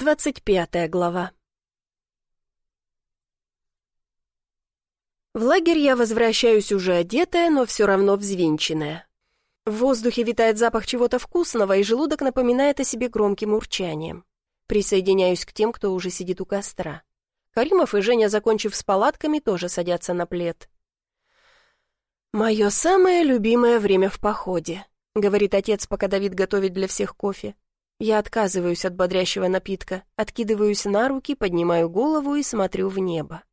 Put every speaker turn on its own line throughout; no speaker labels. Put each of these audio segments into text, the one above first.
Двадцать пятая глава. В лагерь я возвращаюсь уже одетая, но все равно взвинченная. В воздухе витает запах чего-то вкусного, и желудок напоминает о себе громким урчанием. Присоединяюсь к тем, кто уже сидит у костра. Каримов и Женя, закончив с палатками, тоже садятся на плед. «Мое самое любимое время в походе», — говорит отец, пока Давид готовит для всех кофе. Я отказываюсь от бодрящего напитка, откидываюсь на руки, поднимаю голову и смотрю в небо.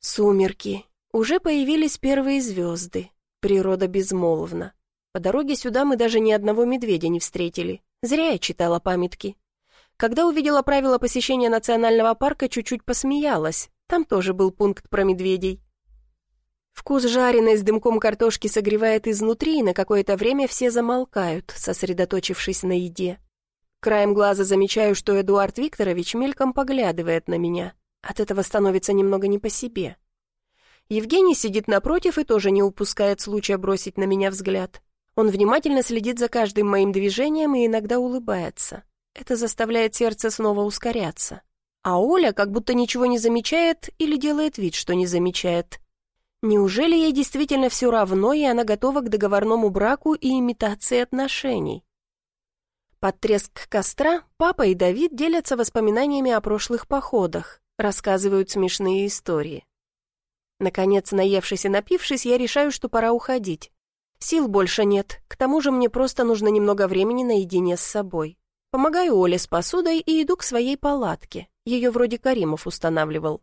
Сумерки. Уже появились первые звезды. Природа безмолвна. По дороге сюда мы даже ни одного медведя не встретили. Зря я читала памятки. Когда увидела правила посещения национального парка, чуть-чуть посмеялась. Там тоже был пункт про медведей. Вкус жареной с дымком картошки согревает изнутри, и на какое-то время все замолкают, сосредоточившись на еде. Краем глаза замечаю, что Эдуард Викторович мельком поглядывает на меня. От этого становится немного не по себе. Евгений сидит напротив и тоже не упускает случая бросить на меня взгляд. Он внимательно следит за каждым моим движением и иногда улыбается. Это заставляет сердце снова ускоряться. А Оля как будто ничего не замечает или делает вид, что не замечает. Неужели ей действительно все равно, и она готова к договорному браку и имитации отношений? Под треск костра папа и Давид делятся воспоминаниями о прошлых походах, рассказывают смешные истории. Наконец, наевшись и напившись, я решаю, что пора уходить. Сил больше нет, к тому же мне просто нужно немного времени наедине с собой. Помогаю Оле с посудой и иду к своей палатке. Ее вроде Каримов устанавливал.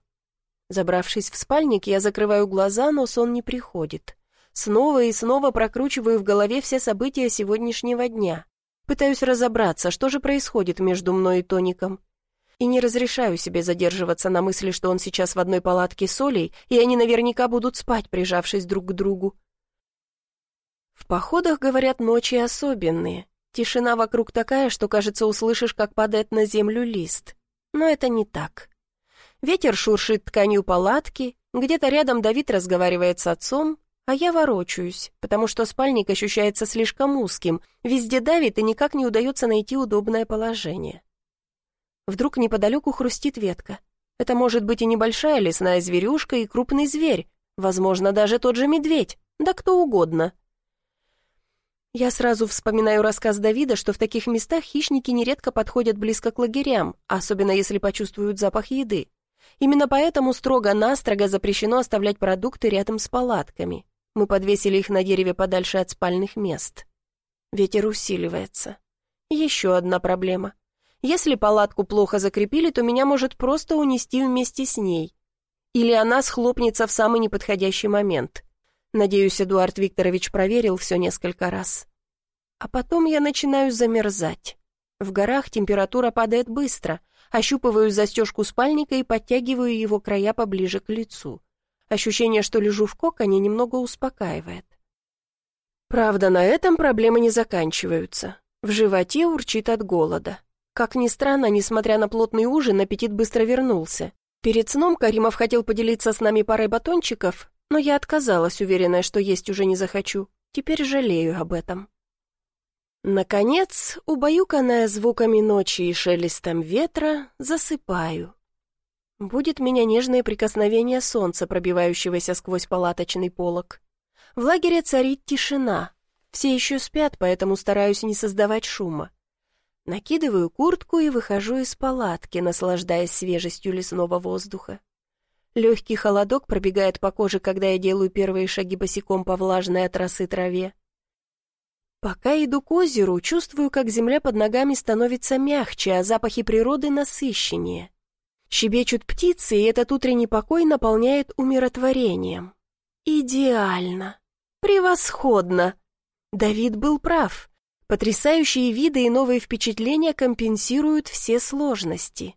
Забравшись в спальник, я закрываю глаза, но сон не приходит. Снова и снова прокручиваю в голове все события сегодняшнего дня. Пытаюсь разобраться, что же происходит между мной и Тоником. И не разрешаю себе задерживаться на мысли, что он сейчас в одной палатке с Олей, и они наверняка будут спать, прижавшись друг к другу. В походах, говорят, ночи особенные. Тишина вокруг такая, что, кажется, услышишь, как падает на землю лист. Но это не так. Ветер шуршит тканью палатки, где-то рядом Давид разговаривает с отцом, а я ворочаюсь, потому что спальник ощущается слишком узким, везде давит и никак не удается найти удобное положение. Вдруг неподалеку хрустит ветка. Это может быть и небольшая лесная зверюшка, и крупный зверь, возможно, даже тот же медведь, да кто угодно. Я сразу вспоминаю рассказ Давида, что в таких местах хищники нередко подходят близко к лагерям, особенно если почувствуют запах еды. Именно поэтому строго-настрого запрещено оставлять продукты рядом с палатками. Мы подвесили их на дереве подальше от спальных мест. Ветер усиливается. Еще одна проблема. Если палатку плохо закрепили, то меня может просто унести вместе с ней. Или она схлопнется в самый неподходящий момент. Надеюсь, Эдуард Викторович проверил все несколько раз. А потом я начинаю замерзать. В горах температура падает быстро, ощупываю застежку спальника и подтягиваю его края поближе к лицу. Ощущение, что лежу в коконе, немного успокаивает. Правда, на этом проблемы не заканчиваются. В животе урчит от голода. Как ни странно, несмотря на плотный ужин, аппетит быстро вернулся. Перед сном Каримов хотел поделиться с нами парой батончиков, но я отказалась, уверенная, что есть уже не захочу. Теперь жалею об этом. Наконец, убаюканная звуками ночи и шелестом ветра, засыпаю. Будет меня нежное прикосновение солнца, пробивающегося сквозь палаточный полог. В лагере царит тишина. Все еще спят, поэтому стараюсь не создавать шума. Накидываю куртку и выхожу из палатки, наслаждаясь свежестью лесного воздуха. Легкий холодок пробегает по коже, когда я делаю первые шаги босиком по влажной от росы траве. Пока иду к озеру, чувствую, как земля под ногами становится мягче, а запахи природы насыщеннее. Щебечут птицы, и этот утренний покой наполняет умиротворением. Идеально! Превосходно! Давид был прав. Потрясающие виды и новые впечатления компенсируют все сложности.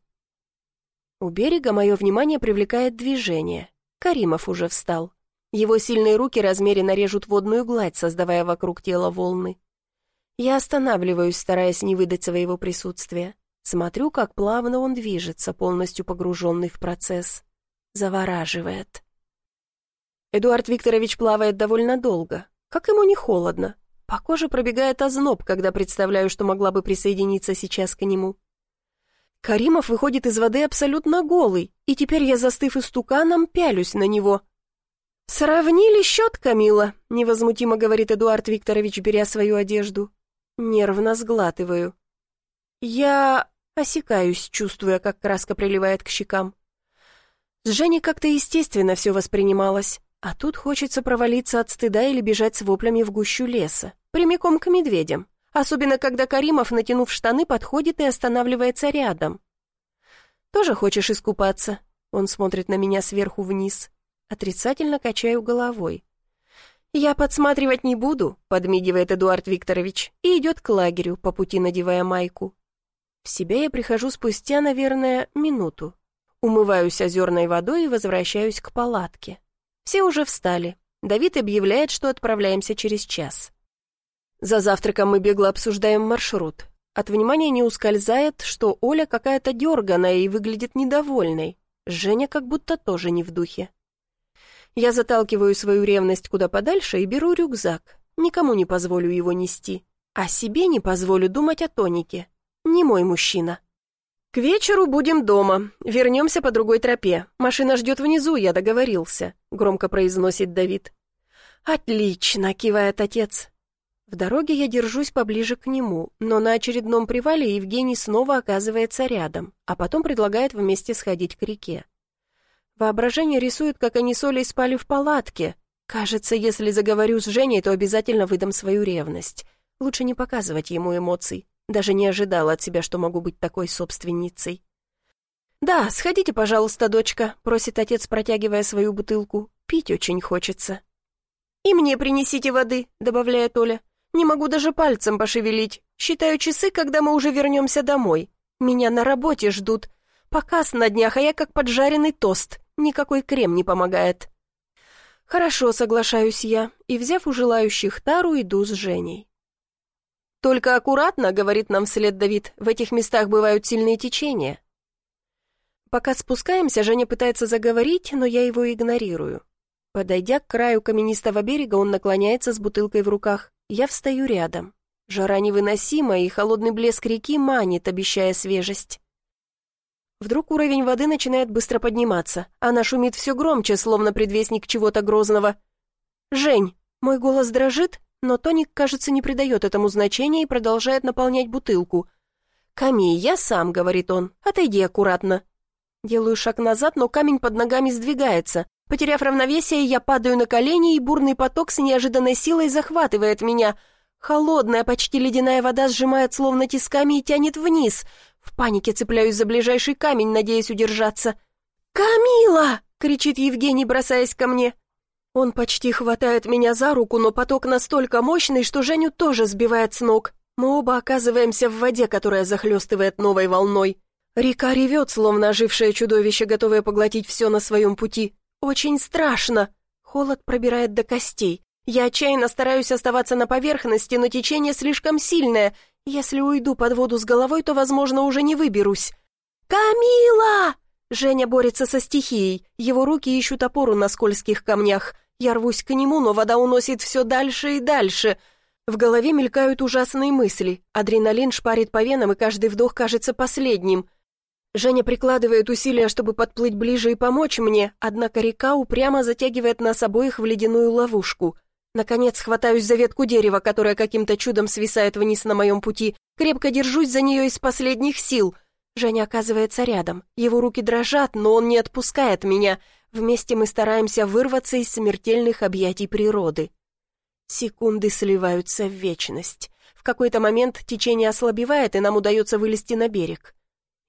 У берега мое внимание привлекает движение. Каримов уже встал. Его сильные руки размеренно режут водную гладь, создавая вокруг тела волны. Я останавливаюсь, стараясь не выдать своего присутствия. Смотрю, как плавно он движется, полностью погруженный в процесс. Завораживает. Эдуард Викторович плавает довольно долго. Как ему не холодно. По коже пробегает озноб, когда представляю, что могла бы присоединиться сейчас к нему. Каримов выходит из воды абсолютно голый, и теперь я, застыв истуканом, пялюсь на него. «Сравнили счет, Камила», — невозмутимо говорит Эдуард Викторович, беря свою одежду. Нервно сглатываю. Я осекаюсь, чувствуя, как краска приливает к щекам. С Женей как-то естественно все воспринималось, а тут хочется провалиться от стыда или бежать с воплями в гущу леса, прямиком к медведям, особенно когда Каримов, натянув штаны, подходит и останавливается рядом. «Тоже хочешь искупаться?» Он смотрит на меня сверху вниз. Отрицательно качаю головой. «Я подсматривать не буду», — подмигивает Эдуард Викторович и идет к лагерю, по пути надевая майку. В себя я прихожу спустя, наверное, минуту. Умываюсь озерной водой и возвращаюсь к палатке. Все уже встали. Давид объявляет, что отправляемся через час. За завтраком мы бегло обсуждаем маршрут. От внимания не ускользает, что Оля какая-то дерганая и выглядит недовольной. Женя как будто тоже не в духе. Я заталкиваю свою ревность куда подальше и беру рюкзак. Никому не позволю его нести. А себе не позволю думать о тонике. Не мой мужчина. «К вечеру будем дома. Вернемся по другой тропе. Машина ждет внизу, я договорился», — громко произносит Давид. «Отлично», — кивает отец. В дороге я держусь поближе к нему, но на очередном привале Евгений снова оказывается рядом, а потом предлагает вместе сходить к реке. Воображение рисует, как они с Олей спали в палатке. Кажется, если заговорю с Женей, то обязательно выдам свою ревность. Лучше не показывать ему эмоций. Даже не ожидала от себя, что могу быть такой собственницей. «Да, сходите, пожалуйста, дочка», — просит отец, протягивая свою бутылку. «Пить очень хочется». «И мне принесите воды», — добавляет Оля. «Не могу даже пальцем пошевелить. Считаю часы, когда мы уже вернемся домой. Меня на работе ждут. Показ на днях, а я как поджаренный тост. Никакой крем не помогает». «Хорошо, соглашаюсь я, и, взяв у желающих тару, иду с Женей. «Только аккуратно», — говорит нам вслед Давид, — «в этих местах бывают сильные течения». Пока спускаемся, Женя пытается заговорить, но я его игнорирую. Подойдя к краю каменистого берега, он наклоняется с бутылкой в руках. Я встаю рядом. Жара невыносимая, и холодный блеск реки манит, обещая свежесть. Вдруг уровень воды начинает быстро подниматься. Она шумит все громче, словно предвестник чего-то грозного. «Жень!» Мой голос дрожит, но тоник, кажется, не придает этому значения и продолжает наполнять бутылку. «Ками, я сам», — говорит он, — «отойди аккуратно». Делаю шаг назад, но камень под ногами сдвигается. Потеряв равновесие, я падаю на колени, и бурный поток с неожиданной силой захватывает меня. Холодная, почти ледяная вода сжимает словно тисками и тянет вниз. В панике цепляюсь за ближайший камень, надеясь удержаться. «Камила!» — кричит Евгений, бросаясь ко мне. Он почти хватает меня за руку, но поток настолько мощный, что Женю тоже сбивает с ног. Мы оба оказываемся в воде, которая захлестывает новой волной. Река ревет, словно ожившее чудовище, готовое поглотить все на своем пути. Очень страшно. Холод пробирает до костей. Я отчаянно стараюсь оставаться на поверхности, но течение слишком сильное. Если уйду под воду с головой, то, возможно, уже не выберусь. «Камила!» Женя борется со стихией. Его руки ищут опору на скользких камнях. Я рвусь к нему, но вода уносит все дальше и дальше. В голове мелькают ужасные мысли. Адреналин шпарит по венам, и каждый вдох кажется последним. Женя прикладывает усилия, чтобы подплыть ближе и помочь мне, однако река упрямо затягивает нас обоих в ледяную ловушку. Наконец хватаюсь за ветку дерева, которая каким-то чудом свисает вниз на моем пути. Крепко держусь за нее из последних сил. Женя оказывается рядом. Его руки дрожат, но он не отпускает меня. Вместе мы стараемся вырваться из смертельных объятий природы. Секунды сливаются в вечность. В какой-то момент течение ослабевает, и нам удается вылезти на берег.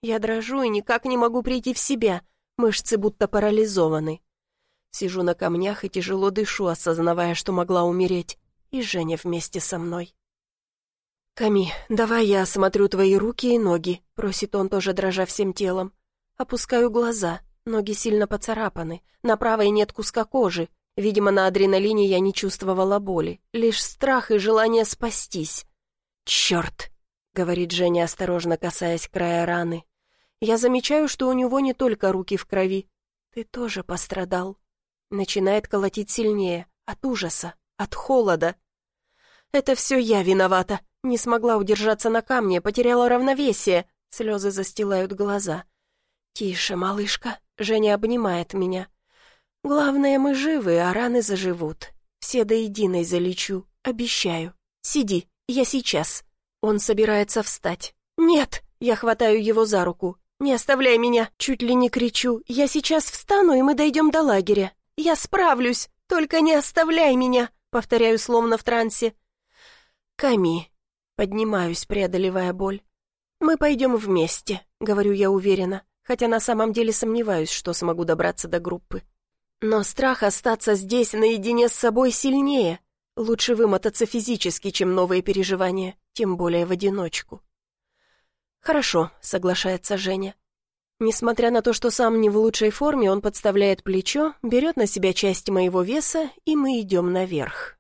Я дрожу и никак не могу прийти в себя. Мышцы будто парализованы. Сижу на камнях и тяжело дышу, осознавая, что могла умереть. И Женя вместе со мной. «Ками, давай я осмотрю твои руки и ноги», — просит он, тоже дрожа всем телом. Опускаю глаза. Ноги сильно поцарапаны, на правой нет куска кожи. Видимо, на адреналине я не чувствовала боли, лишь страх и желание спастись. «Черт!» — говорит Женя, осторожно касаясь края раны. «Я замечаю, что у него не только руки в крови. Ты тоже пострадал». Начинает колотить сильнее, от ужаса, от холода. «Это все я виновата. Не смогла удержаться на камне, потеряла равновесие. Слезы застилают глаза. «Тише, малышка!» Женя обнимает меня. «Главное, мы живы, а раны заживут. Все до единой залечу, обещаю. Сиди, я сейчас». Он собирается встать. «Нет!» Я хватаю его за руку. «Не оставляй меня!» Чуть ли не кричу. «Я сейчас встану, и мы дойдем до лагеря. Я справлюсь! Только не оставляй меня!» Повторяю словно в трансе. «Ками!» Поднимаюсь, преодолевая боль. «Мы пойдем вместе», — говорю я уверенно, хотя на самом деле сомневаюсь, что смогу добраться до группы. Но страх остаться здесь наедине с собой сильнее. Лучше вымотаться физически, чем новые переживания, тем более в одиночку. «Хорошо», — соглашается Женя. Несмотря на то, что сам не в лучшей форме, он подставляет плечо, берет на себя часть моего веса, и мы идем наверх.